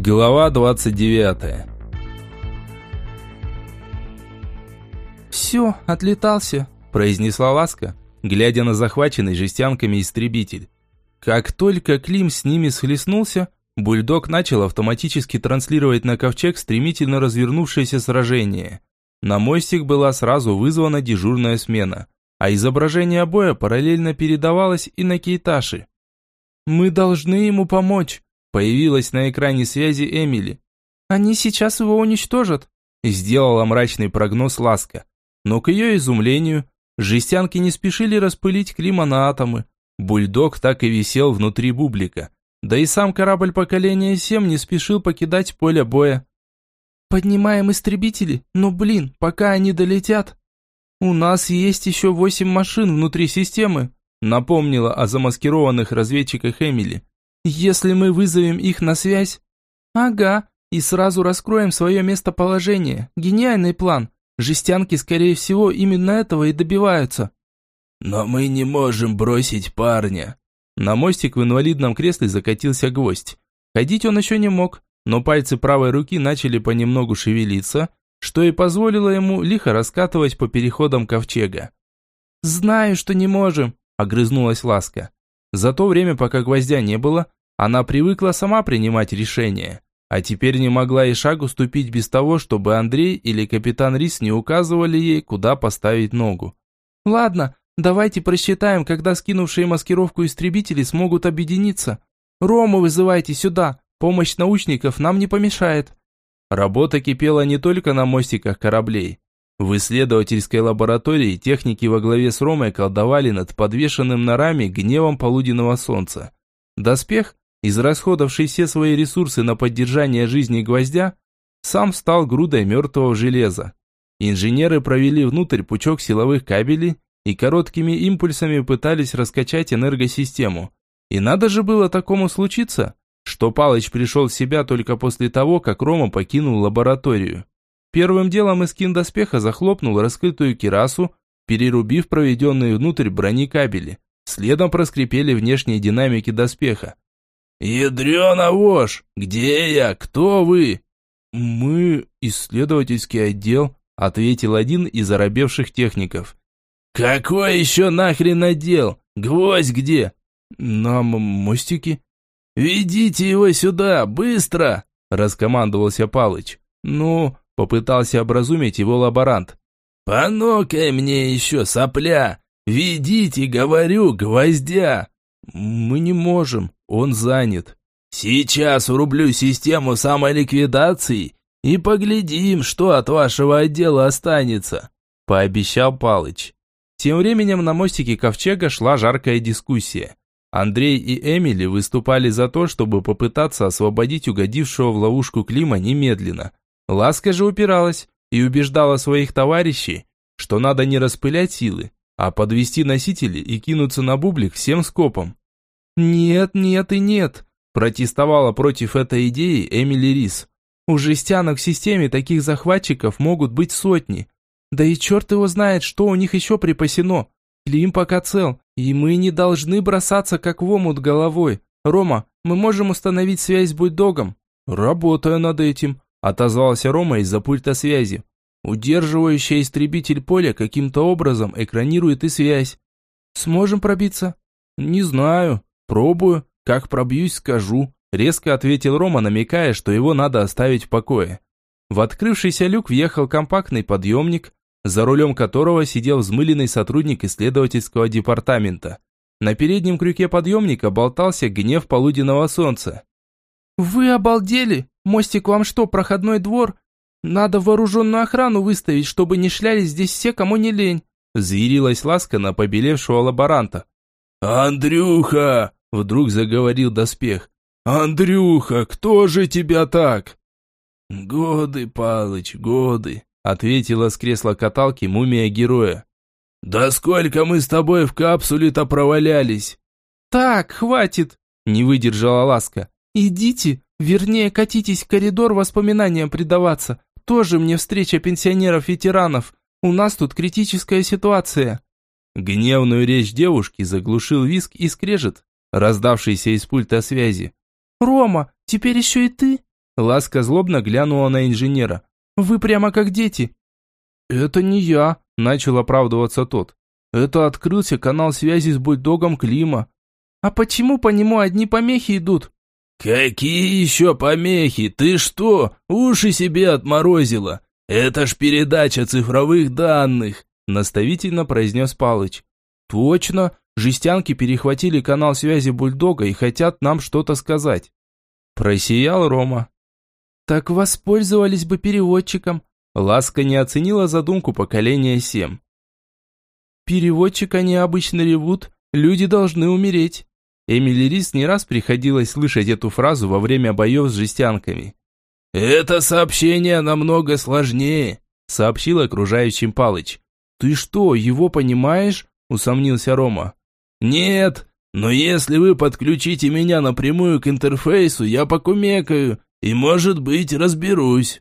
Глава 29 «Все, отлетался», – произнесла Ласка, глядя на захваченный жестянками истребитель. Как только Клим с ними схлестнулся, бульдог начал автоматически транслировать на ковчег стремительно развернувшееся сражение. На мостик была сразу вызвана дежурная смена, а изображение боя параллельно передавалось и на Кейташи. «Мы должны ему помочь», Появилась на экране связи Эмили. «Они сейчас его уничтожат», – сделала мрачный прогноз Ласка. Но к ее изумлению, жестянки не спешили распылить Клима на атомы. Бульдог так и висел внутри бублика. Да и сам корабль поколения 7 не спешил покидать поле боя. «Поднимаем истребители, но, блин, пока они долетят...» «У нас есть еще восемь машин внутри системы», напомнила о замаскированных разведчиках Эмили. Если мы вызовем их на связь... Ага, и сразу раскроем свое местоположение. Гениальный план. Жестянки, скорее всего, именно этого и добиваются. Но мы не можем бросить парня. На мостик в инвалидном кресле закатился гвоздь. Ходить он еще не мог, но пальцы правой руки начали понемногу шевелиться, что и позволило ему лихо раскатывать по переходам ковчега. «Знаю, что не можем», – огрызнулась Ласка. За то время, пока гвоздя не было, она привыкла сама принимать решения, а теперь не могла и шагу ступить без того, чтобы Андрей или капитан Рис не указывали ей, куда поставить ногу. «Ладно, давайте просчитаем, когда скинувшие маскировку истребители смогут объединиться. Рому вызывайте сюда, помощь научников нам не помешает». Работа кипела не только на мостиках кораблей. В исследовательской лаборатории техники во главе с Ромой колдовали над подвешенным на раме гневом полуденного солнца. Доспех, израсходовавший все свои ресурсы на поддержание жизни гвоздя, сам стал грудой мертвого железа. Инженеры провели внутрь пучок силовых кабелей и короткими импульсами пытались раскачать энергосистему. И надо же было такому случиться, что Палыч пришел в себя только после того, как Рома покинул лабораторию. Первым делом Искин доспеха захлопнул раскрытую кирасу, перерубив проведенные внутрь бронекабели. Следом проскрипели внешние динамики доспеха. «Ядрена вошь! Где я? Кто вы?» «Мы исследовательский отдел», — ответил один из оробевших техников. «Какой еще нахрен отдел? Гвоздь где?» «На мостике». «Ведите его сюда, быстро!» – раскомандовался Палыч. «Ну, Попытался образумить его лаборант. «Понокай мне еще, сопля! Ведите, говорю, гвоздя!» «Мы не можем, он занят». «Сейчас урублю систему самоликвидации и поглядим, что от вашего отдела останется», пообещал Палыч. Тем временем на мостике Ковчега шла жаркая дискуссия. Андрей и Эмили выступали за то, чтобы попытаться освободить угодившего в ловушку Клима немедленно, Ласка же упиралась и убеждала своих товарищей, что надо не распылять силы, а подвести носители и кинуться на бублик всем скопом. «Нет, нет и нет», – протестовала против этой идеи Эмили Рис. «У жестянок в системе таких захватчиков могут быть сотни. Да и черт его знает, что у них еще припасено. Клим пока цел, и мы не должны бросаться как в омут головой. Рома, мы можем установить связь с бульдогом?» «Работаю над этим», Отозвался Рома из-за пульта связи. Удерживающий истребитель поля каким-то образом экранирует и связь. Сможем пробиться? Не знаю. Пробую. Как пробьюсь, скажу. Резко ответил Рома, намекая, что его надо оставить в покое. В открывшийся люк въехал компактный подъемник, за рулем которого сидел взмыленный сотрудник исследовательского департамента. На переднем крюке подъемника болтался гнев полуденного солнца. «Вы обалдели? Мостик вам что, проходной двор? Надо вооруженную охрану выставить, чтобы не шлялись здесь все, кому не лень», заярилась ласка на побелевшего лаборанта. «Андрюха!» – вдруг заговорил доспех. «Андрюха, кто же тебя так?» «Годы, Палыч, годы», – ответила с кресла каталки мумия героя. «Да сколько мы с тобой в капсуле-то провалялись!» «Так, хватит!» – не выдержала ласка. «Идите, вернее, катитесь в коридор воспоминаниям предаваться. Тоже мне встреча пенсионеров-ветеранов. У нас тут критическая ситуация». Гневную речь девушки заглушил виск и скрежет, раздавшийся из пульта связи. «Рома, теперь еще и ты?» Ласка злобно глянула на инженера. «Вы прямо как дети». «Это не я», – начал оправдываться тот. «Это открылся канал связи с бульдогом Клима». «А почему по нему одни помехи идут?» «Какие еще помехи? Ты что, уши себе отморозила? Это ж передача цифровых данных!» Наставительно произнес Палыч. «Точно, жестянки перехватили канал связи бульдога и хотят нам что-то сказать». Просиял Рома. «Так воспользовались бы переводчиком». Ласка не оценила задумку поколения 7. «Переводчик они обычно ревут, люди должны умереть». Эмили Рис не раз приходилось слышать эту фразу во время боев с жестянками. «Это сообщение намного сложнее», — сообщил окружающим Палыч. «Ты что, его понимаешь?» — усомнился Рома. «Нет, но если вы подключите меня напрямую к интерфейсу, я покумекаю и, может быть, разберусь».